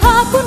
怕不。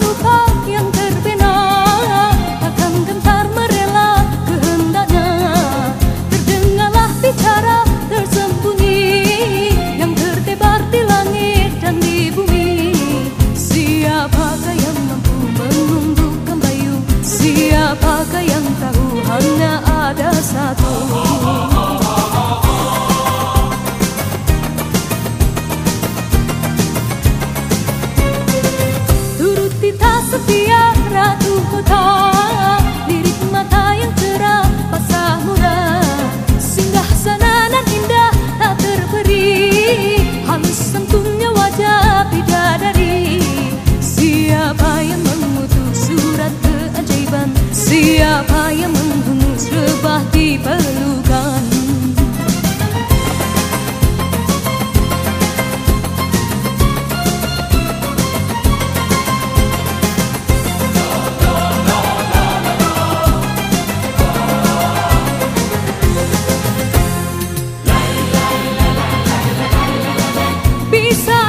bisa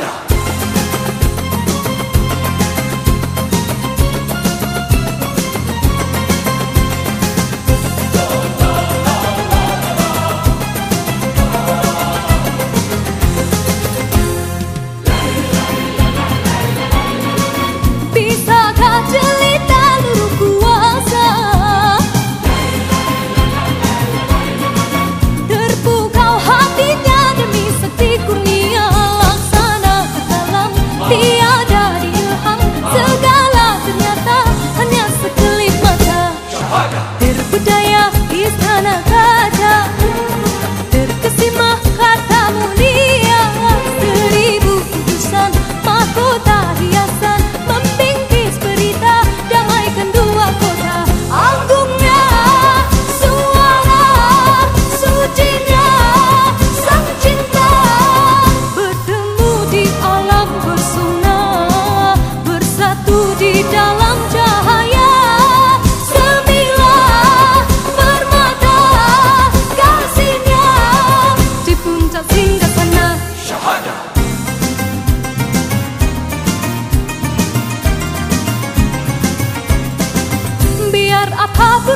Anna.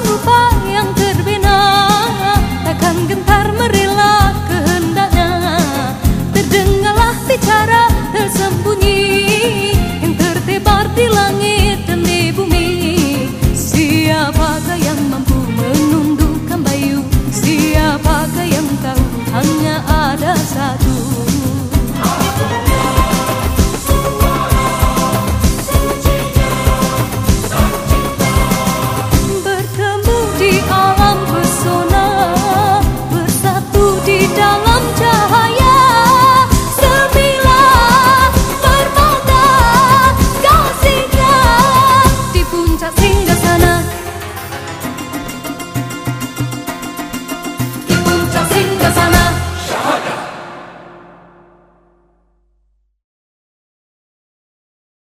Rupa yang terbina. Takkan gentar merela kehendaknya. Terdengarlah bicara tersembunyi Yang tertebar di langit dan di bumi. Siapakah yang mampu menundukkan bayu? Siapakah yang tahu hanya ada satu